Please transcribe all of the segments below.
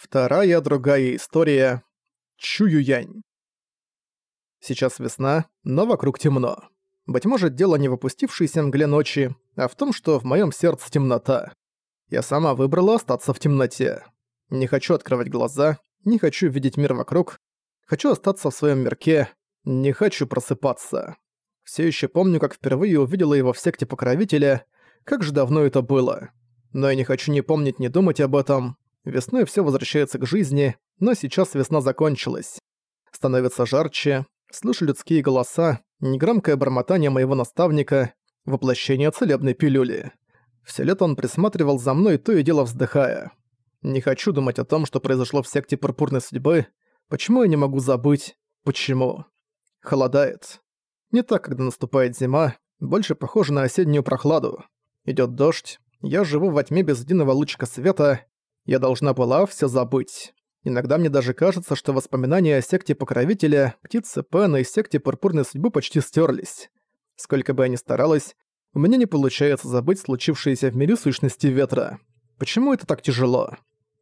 Вторая другая история. Чую Янь. Сейчас весна, но вокруг темно. Быть может, дело не в опустившейся мгле ночи, а в том, что в моем сердце темнота. Я сама выбрала остаться в темноте. Не хочу открывать глаза, не хочу видеть мир вокруг, хочу остаться в своем мирке, не хочу просыпаться. Все еще помню, как впервые увидела его в секте покровителя, как же давно это было. Но я не хочу ни помнить, ни думать об этом, Весной все возвращается к жизни, но сейчас весна закончилась. Становится жарче, слышу людские голоса, негромкое бормотание моего наставника, воплощение целебной пилюли. Все лето он присматривал за мной, то и дело вздыхая. Не хочу думать о том, что произошло в секте пурпурной судьбы. Почему я не могу забыть? Почему? Холодает. Не так, когда наступает зима, больше похоже на осеннюю прохладу. Идет дождь, я живу во тьме без единого лучика света, я должна была все забыть. Иногда мне даже кажется, что воспоминания о секте Покровителя, птицы Пена и секте Пурпурной Судьбы почти стерлись. Сколько бы я ни старалась, у меня не получается забыть случившееся в мире сущности ветра. Почему это так тяжело?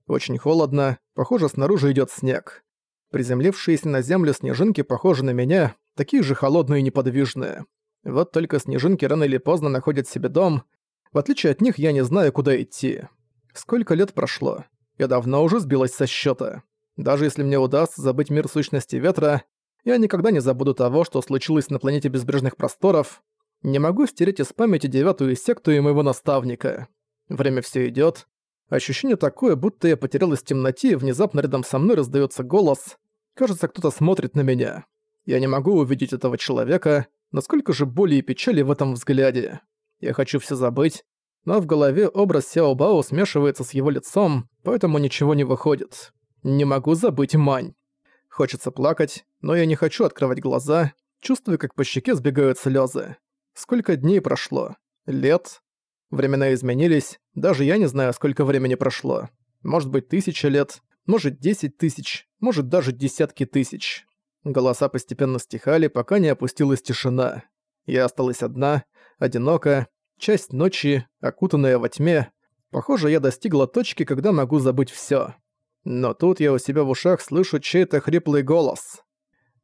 Очень холодно, похоже, снаружи идет снег. Приземлившиеся на землю снежинки похожи на меня, такие же холодные и неподвижные. Вот только снежинки рано или поздно находят себе дом. В отличие от них я не знаю, куда идти. Сколько лет прошло? Я давно уже сбилась со счета. Даже если мне удастся забыть мир сущности ветра, я никогда не забуду того, что случилось на планете безбрежных просторов. Не могу стереть из памяти девятую секту и моего наставника. Время все идет. Ощущение такое, будто я потерялась в темноте, и внезапно рядом со мной раздается голос. Кажется, кто-то смотрит на меня. Я не могу увидеть этого человека, насколько же боли и печали в этом взгляде. Я хочу все забыть, но в голове образ Сяо Бао смешивается с его лицом, поэтому ничего не выходит. Не могу забыть Мань. Хочется плакать, но я не хочу открывать глаза, чувствую, как по щеке сбегают слезы. Сколько дней прошло? Лет? Времена изменились, даже я не знаю, сколько времени прошло. Может быть, тысяча лет, может, десять тысяч, может, даже десятки тысяч. Голоса постепенно стихали, пока не опустилась тишина. Я осталась одна, одинока, Часть ночи, окутанная во тьме. Похоже, я достигла точки, когда могу забыть всё. Но тут я у себя в ушах слышу чей-то хриплый голос.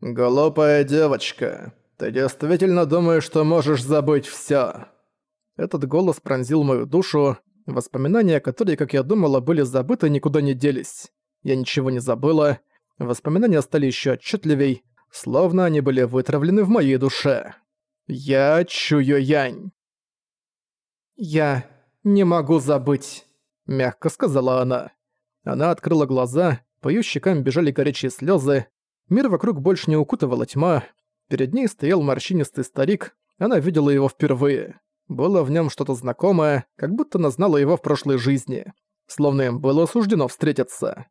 «Глупая девочка, ты действительно думаешь, что можешь забыть всё?» Этот голос пронзил мою душу. Воспоминания, которые, как я думала, были забыты, никуда не делись. Я ничего не забыла. Воспоминания стали ещё отчетливей, словно они были вытравлены в моей душе. Я чую янь. «Я не могу забыть», — мягко сказала она. Она открыла глаза, по её щекам бежали горячие слёзы, мир вокруг больше не укутывала тьма, перед ней стоял морщинистый старик, она видела его впервые. Было в нём что-то знакомое, как будто она знала его в прошлой жизни, словно им было суждено встретиться.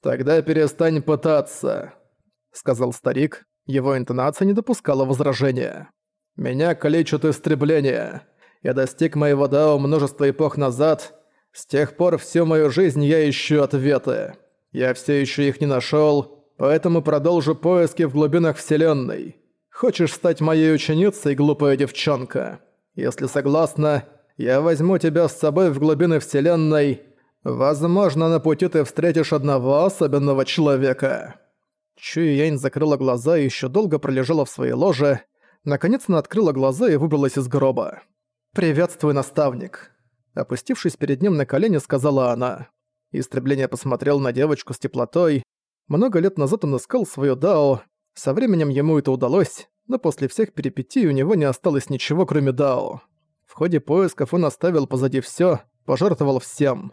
«Тогда перестань пытаться», — сказал старик, его интонация не допускала возражения. «Меня калечат истребления. Я достиг моего дао множество эпох назад. С тех пор всю мою жизнь я ищу ответы. Я все еще их не нашел, поэтому продолжу поиски в глубинах Вселенной. Хочешь стать моей ученицей, глупая девчонка? Если согласна, я возьму тебя с собой в глубины Вселенной. Возможно, на пути ты встретишь одного особенного человека». Чуи Янь закрыла глаза и еще долго пролежала в своей ложе. Наконец она открыла глаза и выбралась из гроба. «Приветствую, наставник!» Опустившись перед ним на колени, сказала она. Истребление посмотрел на девочку с теплотой. Много лет назад он искал своё Дао. Со временем ему это удалось, но после всех перипетий у него не осталось ничего, кроме Дао. В ходе поисков он оставил позади всё, пожертвовал всем.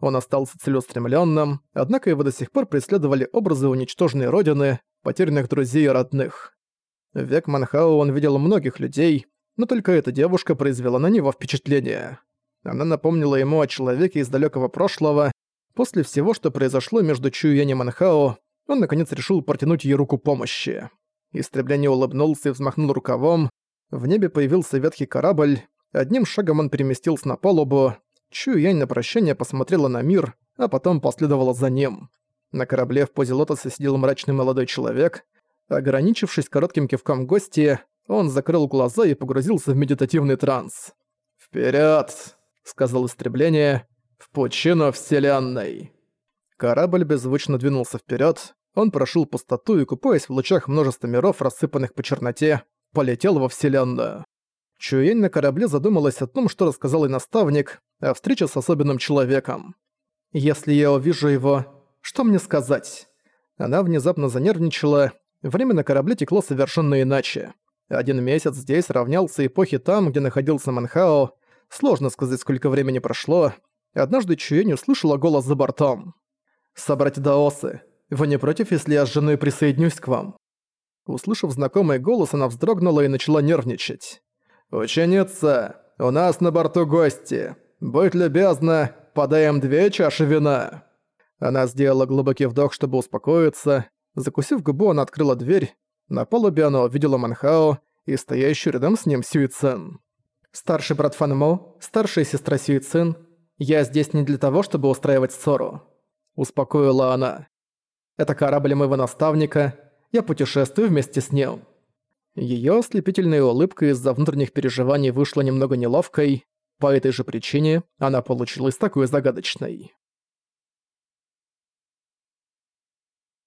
Он остался целеустремлённым, однако его до сих пор преследовали образы уничтоженной родины, потерянных друзей и родных. В век Манхау он видел многих людей, но только эта девушка произвела на него впечатление. Она напомнила ему о человеке из далекого прошлого. После всего, что произошло между Чуюянь и Манхао, он наконец решил протянуть ей руку помощи. Истребление улыбнулся и взмахнул рукавом. В небе появился ветхий корабль. Одним шагом он переместился на палубу. Чуюянь на прощание посмотрела на мир, а потом последовала за ним. На корабле в позе лотоса сидел мрачный молодой человек. Ограничившись коротким кивком гости, он закрыл глаза и погрузился в медитативный транс. «Вперёд!» — сказал истребление. «В пучину Вселенной!» Корабль беззвучно двинулся вперед. Он прошел пустоту и, купаясь в лучах множества миров, рассыпанных по черноте, полетел во Вселенную. Чуень на корабле задумалась о том, что рассказал ей наставник, о встрече с особенным человеком. «Если я увижу его, что мне сказать?» Она внезапно занервничала, время на корабле текло совершенно иначе. Один месяц здесь равнялся эпохе там, где находился Манхао. Сложно сказать, сколько времени прошло. Однажды Чуень услышала голос за бортом. «Собрать даосы, вы не против, если я с женой присоединюсь к вам?» Услышав знакомый голос, она вздрогнула и начала нервничать. «Ученица, у нас на борту гости. Будь любезна, подаем две чаши вина». Она сделала глубокий вдох, чтобы успокоиться. Закусив губу, она открыла дверь. На палубе она увидела Манхао и стоящую рядом с ним Сюицин. «Старший брат Фанмо, старшая сестра Сюицин, я здесь не для того, чтобы устраивать ссору», — успокоила она. «Это корабль моего наставника, я путешествую вместе с ним». Её ослепительная улыбка из-за внутренних переживаний вышла немного неловкой, по этой же причине она получилась такой загадочной.